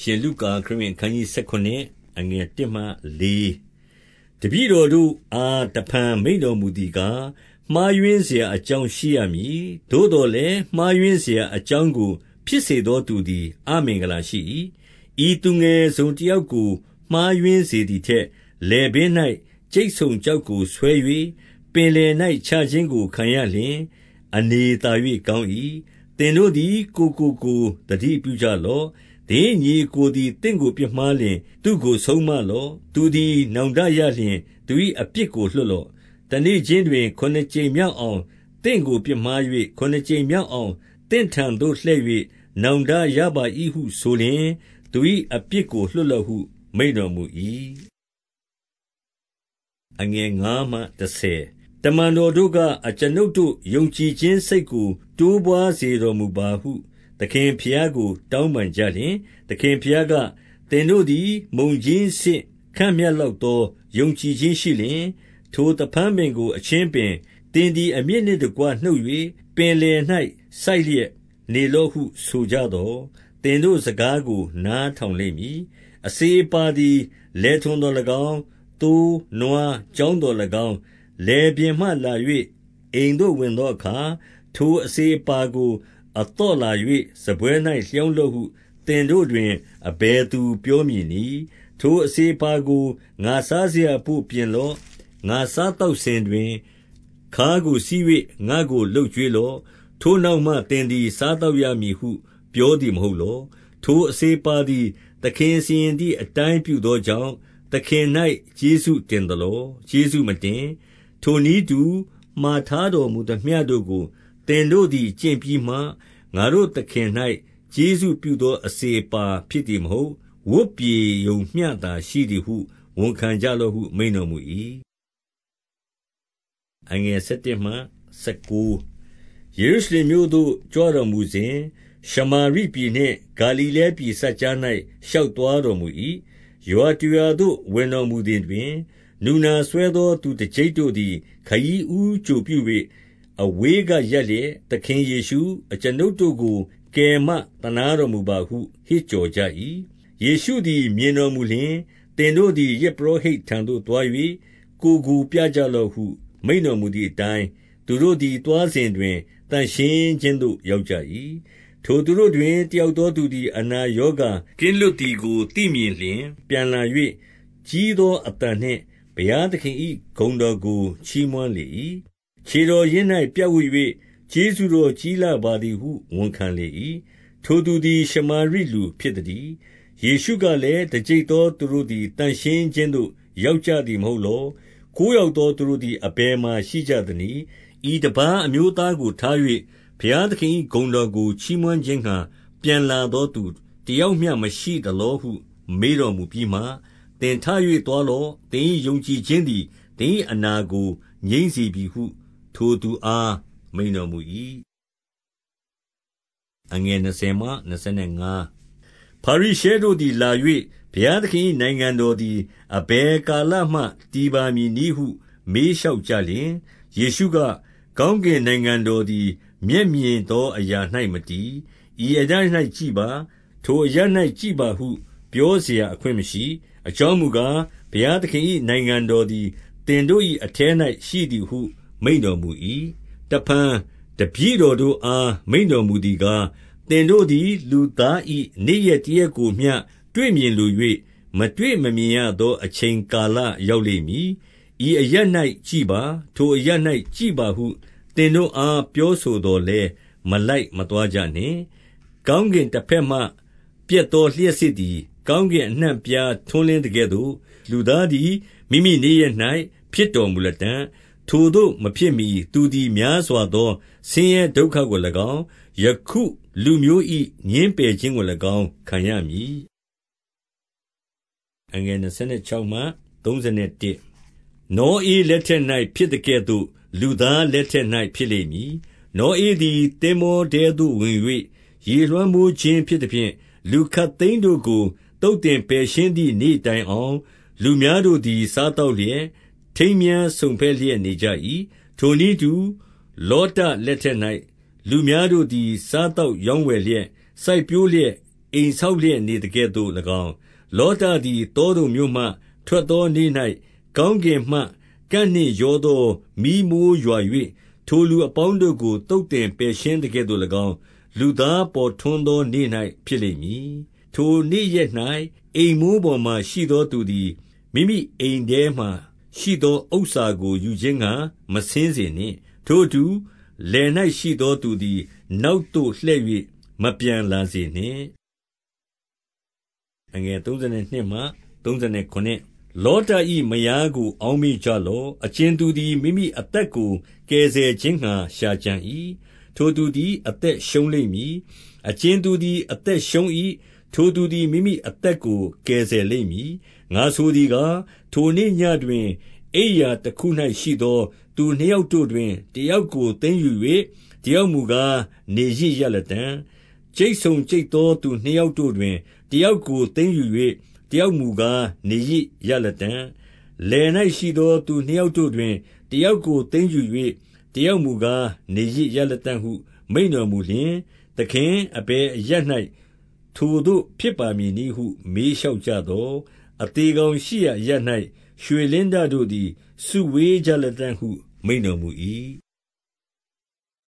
ရှင်လုကာခရစ်ဝင်အခန်းကြီး19အငယ်1မှ4တပည့်တော်တို့အားတဖန်မိန်တော်မူသည်ကားမှားယွင်းเสียအကြောင်းရှိရမည်သို့တော်လည်းမှားယွင်းเสียအကြောင်းကို ဖြစ်စေသောသူသည်အမင်္ဂလာရှိ၏ဤသူငယ်ဆုံးတယောက်ကိုမှားယွင်းစေသည်ထက်လေပင်၌ကျိတ်ဆုံကြောက်ကိုဆွဲ၍ပင်လယ်၌ချခြင်းကိုခံရလျင် အနေသာ၍ကောင်း၏သင်တို့သည် ကိုကိုကိုတတိပြုကြလော့ သင်၏ညီအစ်ကိုသည်သင့်ကိုပြစ်မှားလျှင်သူ့ကိုဆုံးမလော့။သူသည်နောင်တရလျှင်သူ၏အပြစ်ကိုလွှတ်လော့။တနေ့ခြင်းတွင်ခုနစ်ကြိမ်မြောက်အောင်သင့်ကိုပြစ်မှား၍ခုနစ်ကြိမ်မြောက်အောင်သင့်ထံသို့လှည့်၍နောင်တရပါ၏ဟုဆိုလျှင်၊သူ၏အပြစ်ကိုလွှတ်လော့ဟု မိန့်တော်မူ၏။တမန်တော်တို့ကအကျွန်ုပ်တို့ယုံကြည်ခြင်းစိတ်ကိုတိုးပွါးစေတော်မူပါဟု သခင်ဘုရားကို တောင်းပန်ကြလျှင်၊သခင်ဘုရားက၊သင်တို့သည် မုန်ကြီးအဆင့်ခန့်မြတ်လောက်သော ယုံကြည်ခြင်းရှိလျှင်၊ထိုသဖန်းပင်ကို အချင်းပင်၊သင်သည် အမြစ်နှင့်တကွ နှုတ်၍ပင်လယ်၌စိုက်လျက်နေလော့ဟု ဆိုကြသော်၊သင်တို့စကားကို နားထောင်လိမ့်မည်။အစေအပါးသည် လယ်ထွန်သော်၎င်း၊သိုး၊နွား၊ကြောင်းသော်၎င်း၊လယ်ပြင်မှလာ၍အိမ်သို့ဝင်သောအခါ၊ထိုအစေအပါးကို အသော့လာ၍စားပွဲ၌လျောင်းလော့ဟု သင်တို့တွင် အဘယ်သူပြောမည်နည်း။ထိုအစေအပါးကို ငါစားစရာဘို့ ပြင်လော့။ငါစားသောက်စဉ်တွင် ခါးကိုစည်း၍ငါ့ကို လုပ်ကျွေးလော့။ထိုနောက်မှ သင်သည် စားသောက်ရမည်ဟု ပြောသည်မဟုတ်လော။ထိုအစေအပါးသည် သခင်စီရင်သည်အတိုင်း ပြုသောကြောင့် သခင်၌ကျေးဇူးတင်သလော။ကျေးဇူးမတင်။ထိုနည်းတူ မှာထားတော်မူသမျှတို့ကို သင်တို့သည် ကျင့်ပြီးမှ ငါတို့သခင်၌ကျေးဇူးပြုသော အစေအပါးဖြစ်သည်မဟုတ်။ဝတ်ပြေရုံမျှသာရှိသည်ဟု ဝန်ခံကြလော့ဟု မိန့်တော်မူ၏။ယေရုရှလင်မြို့သို့ ကြွတော်မူစဉ်၊ရှမာရိပြည်နှင့် ဂါလိလဲပြည်စပ်ကြား၌ရှောက်သွားတော်မူ၏။ရွာတရွာသို့ ဝင်တော်မူသည်တွင်၊နူနာစွဲသော သူတကျိပ်တို့သည် ခရီးဦးကြိုပြု၍ အဝေးကရပ်လျက်၊သခင်ယေရှု၊အကျွန်ုပ်တို့ကို ကယ်မသနားတော်မူပါဟု ဟစ်ကြော်ကြ၏။ယေရှုသည် မြင်တော်မူလျှင်၊သင်တို့သည် ယဇ်ပုရောဟိတ်ထံသို့သွား၍ကိုယ်ကိုပြကြလော့ဟု မိန့်တော်မူသည်အတိုင်း၊သူတို့သည် သွားစဉ်တွင် သန့်ရှင်းခြင်းသို့ ရောက်ကြ၏။ထိုသူတို့တွင် တယောက်သောသူသည် အနာရောဂါကင်းလွတ်သည်ကို သိမြင်လျှင် ပြန်လာ၍ကြီးသောအသံနှင့် ဘုရားသခင်၏ဂုဏ်တော်ကို ချီးမွမ်းလေ၏။ ခြေတော်ရင်း၌ပြပ်ဝပ်၍ကျေးဇူးတော်ကြီးလှပါသည်ဟု ဝန်ခံလေ၏။ထိုသူသည် ရှမာရိလူဖြစ်သတည်း။ယေရှုကလည်း၊တကျိပ်သောသူတို့သည် သန့်ရှင်းခြင်းသို့ ရောက်ကြသည်မဟုတ်လော။ကိုးယောက်သောသူတို့သည် အဘယ်မှာရှိကြသနည်း။ဤတပါးအမျိုးသားကိုထား၍ဘုရားသခင်၏ဂုဏ်တော်ကို ချီးမွမ်းခြင်းငှါ ပြန်လာသောသူ တယောက်မျှမရှိသလောဟု မေးတော်မူပြီးမှ၊သင်ထ၍သွားလော့။သင်၏ယုံကြည်ခြင်းသည် သင်၏အနာကို ငြိမ်းစေပြီဟု ထိုသူအား မိန့်တော်မူ၏။ဖာရိရှဲတို့သည်လာ၍၊ဘုရားသခင်၏နိုင်ငံတော်သည် အဘယ်ကာလမှ တည်ပါမည်နည်းဟု မေးလျှောက်ကြလျှင်၊ယေရှုက၊ကောင်းကင်နိုင်ငံတော်သည် မျက်မြင်သောအရာ၌မတည်။ဤအရပ်၌ကြည့်ပါ။ထိုအရပ်၌ကြည့်ပါဟု ပြောစရာအခွင့်မရှိ။အကြောင်းမူကား၊ဘုရားသခင်၏နိုင်ငံတော်သည် သင်တို့၏အထဲ၌ရှိသည်ဟု မိန့်တော်မူ၏။တဖန်တပည့်တော်တို့အား မိန့်တော်မူသည်ကား၊သင်တို့သည် လူသား၏နေ့ရက်တရက်ကိုမျှ တွေ့မြင်လို၍မတွေ့မမြင်ရသော အချိန်ကာလရောက်လိမ့်မည်။ဤအရပ်၌ကြည့်ပါ။ထိုအရပ်၌ကြည့်ပါဟု သင်တို့အား ပြောဆိုသော်လည်း မလိုက်မသွားကြနှင့်။ကောင်းကင်တဘက်မှ ပျက်သောလျှပ်စစ်သည် ကောင်းကင်အနှံ့အပြား ထွန်းလင်းသကဲ့သို့၊လူသားသည် မိမိနေ့ရက်၌ဖြစ်တော်မူလတံ့။ ထိုသို့မဖြစ်မှီ သူသည် များစွာသော ဆင်းရဲဒုက္ခကို၎င်း၊ယခုလူမျိုး၏ငြင်းပယ်ခြင်းကို၎င်း ခံရမည်။နောဧလက်ထက်၌ဖြစ်သကဲ့သို့ လူသားလက်ထက်၌ဖြစ်လိမ့်မည်။နောဧသည် သင်္ဘောထဲသို့ဝင်၍ရေလွှမ်းမိုးခြင်းဖြစ်သဖြင့် လူခပ်သိမ်းတို့ကို သုတ်သင်ပယ်ရှင်းသည်နေ့တိုင်အောင် လူများတို့သည် စားသောက်လျက် ထိမ်းမြားစုံဘက်လျက်နေကြ၏။ထိုနည်းတူ လောတလက်ထက်၌လူများတို့သည် စားသောက်ရောင်းဝယ်လျက်၊စိုက်ပျိုးလျက် အိမ်ဆောက်လျက်နေသကဲ့သို့၎င်း၊လောတသည်တောတိုမြို့မှ ထွက်သောနေ့၌ကောင်းကင်မှကန့်နှင့်ရောသော မီးမိုဃ်းရွာ၍၊ထိုလူအပေါင်းတို့ကို သုတ်သင်ပယ်ရှင်းသကဲ့သို့၎င်း၊လူသားပေါ်ထွန်းသောနေ့၌ဖြစ်လိမ့်မည်။ထိုနေ့ရက်၌အိမ်မိုးပေါ်မှာရှိသောသူသည် မိမိအိမ်ထဲမှာ ရှိသောဥစ္စာကို ယူခြင်းငှါ မဆင်းစေနှင့်။ထိုအတူ လယ်၌ရှိသောသူသည် နောက်သို့လှည့်၍မပြန်လာစေနှင့်။လောတ၏မယားကို အောက်မေ့ကြလော့။အကြင်သူသည် မိမိအသက်ကို ကယ်ဆယ်ခြင်းငှါ ရှာကြံ၏။ထိုသူသည် အသက်ရှုံးလိမ့်မည်။အကြင်သူသည် အသက်ရှုံး၏။ထိုသူသည် မိမိအသက်ကို ကယ်ဆယ်လိမ့်မည်။ငါဆိုသည်ကား၊ ထိုနေ့ညဉ့်တွင် အိပ်ရာတခု၌ရှိသော သူနှစ်ယောက်တို့တွင် တယောက်ကိုသိမ်းယူ၍တယောက်မူကား နေရစ်ရလတံ့။ကြိတ်ဆုံကြိတ်သောသူနှစ်ယောက်တို့တွင် တယောက်ကိုသိမ်းယူ၍တယောက်မူကား နေရစ်ရလတံ့။လယ်၌ရှိသော သူနှစ်ယောက်တို့တွင် တယောက်ကိုသိမ်းယူ၍တယောက်မူကား နေရစ်ရလတံ့ဟု မိန့်တော်မူလျှင်၊သခင် အဘယ်အရပ်၌ထိုသို့ဖြစ်ပါမည်နည်းဟု မေးလျှောက်ကြသော်၊ အသေကောင်ရှိရာအရပ်၌ရွှေလင်းတတို့သည် စုဝေးကြလတံ့ဟု မိန့်တော်မူ၏။